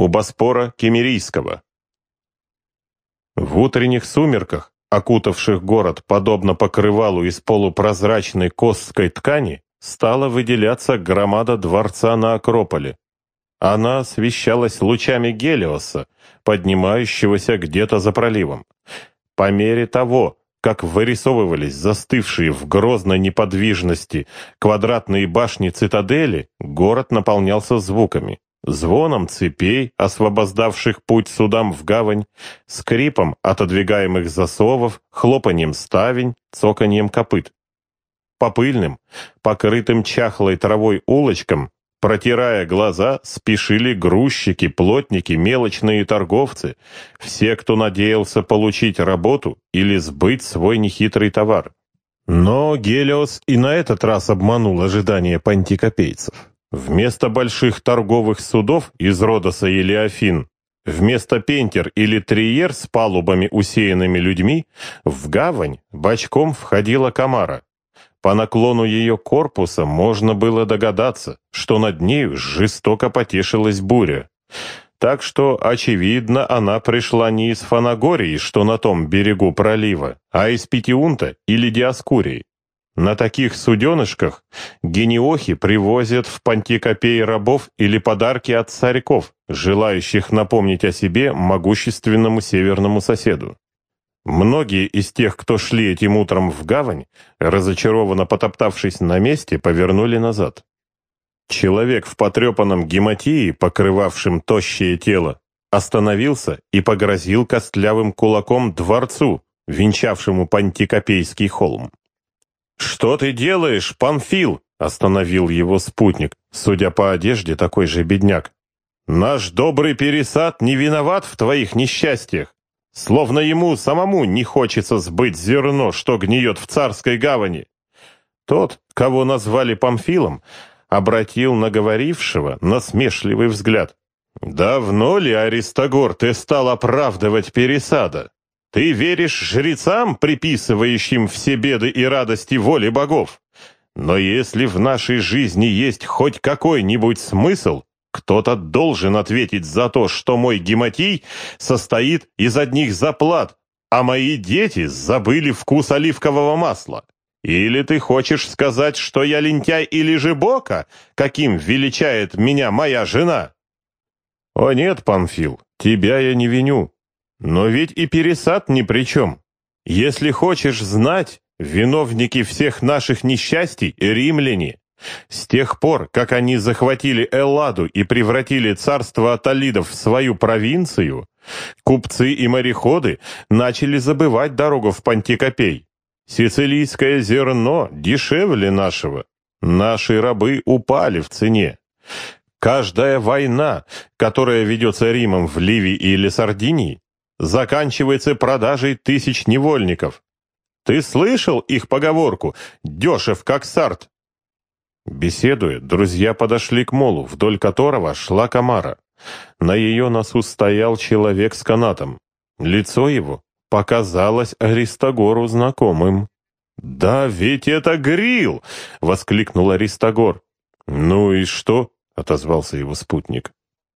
у Боспора Кемерийского. В утренних сумерках, окутавших город подобно покрывалу из полупрозрачной костской ткани, стала выделяться громада дворца на Акрополе. Она освещалась лучами Гелиоса, поднимающегося где-то за проливом. По мере того, как вырисовывались застывшие в грозной неподвижности квадратные башни цитадели, город наполнялся звуками. Звоном цепей, освобождавших путь судам в гавань, скрипом отодвигаемых засовов, хлопанием ставень, цоканьем копыт. По пыльным, покрытым чахлой травой улочкам Протирая глаза, спешили грузчики, плотники, мелочные торговцы, все, кто надеялся получить работу или сбыть свой нехитрый товар. Но Гелиос и на этот раз обманул ожидания пантикопейцев. Вместо больших торговых судов из Родоса или Афин, вместо пентер или триер с палубами, усеянными людьми, в гавань бочком входила комара. По наклону ее корпуса можно было догадаться, что над нею жестоко потешилась буря. Так что, очевидно, она пришла не из Фанагории, что на том берегу пролива, а из Петиунта или Диаскурии. На таких суденышках гениохи привозят в Пантикопей рабов или подарки от царьков, желающих напомнить о себе могущественному северному соседу. Многие из тех, кто шли этим утром в гавань, разочарованно потоптавшись на месте, повернули назад. Человек в потрепанном гематии, покрывавшем тощее тело, остановился и погрозил костлявым кулаком дворцу, венчавшему Пантикопейский холм. «Что ты делаешь, Панфил?» — остановил его спутник, судя по одежде, такой же бедняк. «Наш добрый пересад не виноват в твоих несчастьях. Словно ему самому не хочется сбыть зерно, что гниет в царской гавани. Тот, кого назвали Памфилом, обратил на говорившего насмешливый взгляд. «Давно ли, Аристогор, ты стал оправдывать пересада? Ты веришь жрецам, приписывающим все беды и радости воли богов? Но если в нашей жизни есть хоть какой-нибудь смысл, кто-то должен ответить за то, что мой гематий состоит из одних заплат, а мои дети забыли вкус оливкового масла. Или ты хочешь сказать, что я лентяй или же бока, каким величает меня моя жена? О нет, Памфил, тебя я не виню. Но ведь и пересад ни при чем. Если хочешь знать, виновники всех наших несчастий — римляне. С тех пор, как они захватили Элладу и превратили царство Аталидов в свою провинцию, купцы и мореходы начали забывать дорогу в Пантикопей. Сицилийское зерно дешевле нашего. Наши рабы упали в цене. Каждая война, которая ведется Римом в Ливии или Сардинии, заканчивается продажей тысяч невольников. Ты слышал их поговорку «дешев как сарт»? Беседуя, друзья подошли к молу, вдоль которого шла комара. На ее носу стоял человек с канатом. Лицо его показалось Аристогору знакомым. «Да ведь это Грил!» — воскликнул Аристогор. «Ну и что?» — отозвался его спутник.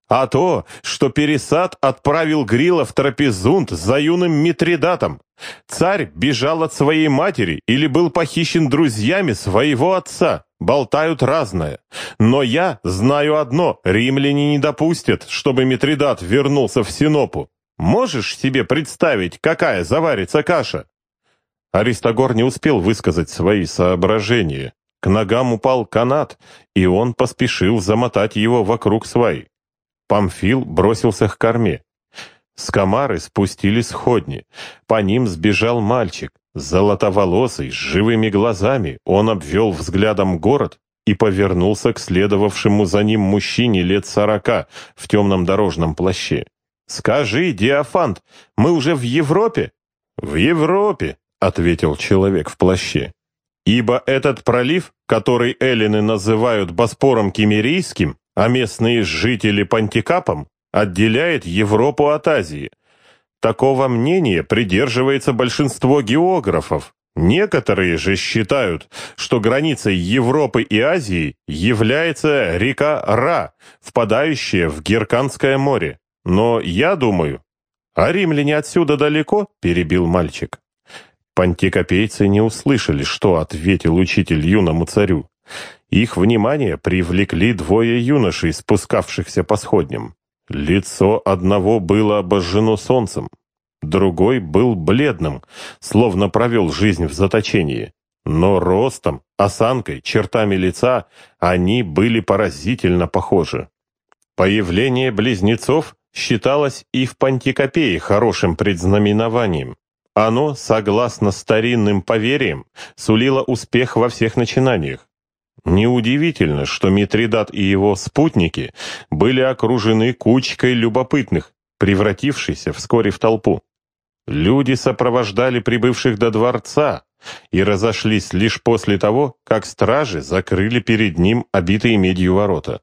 «А то, что Пересад отправил Грила в Трапезунд за юным Митридатом. Царь бежал от своей матери или был похищен друзьями своего отца болтают разное. Но я знаю одно, римляне не допустят, чтобы Митридат вернулся в Синопу. Можешь себе представить, какая заварится каша?» Аристогор не успел высказать свои соображения. К ногам упал канат, и он поспешил замотать его вокруг свай. Памфил бросился к корме. С комары спустили сходни. По ним сбежал мальчик. Золотоволосый, с живыми глазами, он обвел взглядом город и повернулся к следовавшему за ним мужчине лет сорока в темном дорожном плаще. «Скажи, Диафант, мы уже в Европе?» «В Европе», — ответил человек в плаще. «Ибо этот пролив, который эллины называют Боспором Кемерийским, а местные жители Пантикапом, отделяет Европу от Азии. Такого мнения придерживается большинство географов, Некоторые же считают, что границей Европы и Азии является река Ра, впадающая в Герканское море. Но я думаю... «А римляне отсюда далеко?» — перебил мальчик. Пантикопейцы не услышали, что ответил учитель юному царю. Их внимание привлекли двое юношей, спускавшихся по сходням. Лицо одного было обожжено солнцем, другой был бледным, словно провел жизнь в заточении. Но ростом, осанкой, чертами лица они были поразительно похожи. Появление близнецов считалось и в Пантикопее хорошим предзнаменованием. Оно, согласно старинным поверьям, сулило успех во всех начинаниях. Неудивительно, что Митридат и его спутники были окружены кучкой любопытных, превратившейся вскоре в толпу. Люди сопровождали прибывших до дворца и разошлись лишь после того, как стражи закрыли перед ним обитые медью ворота.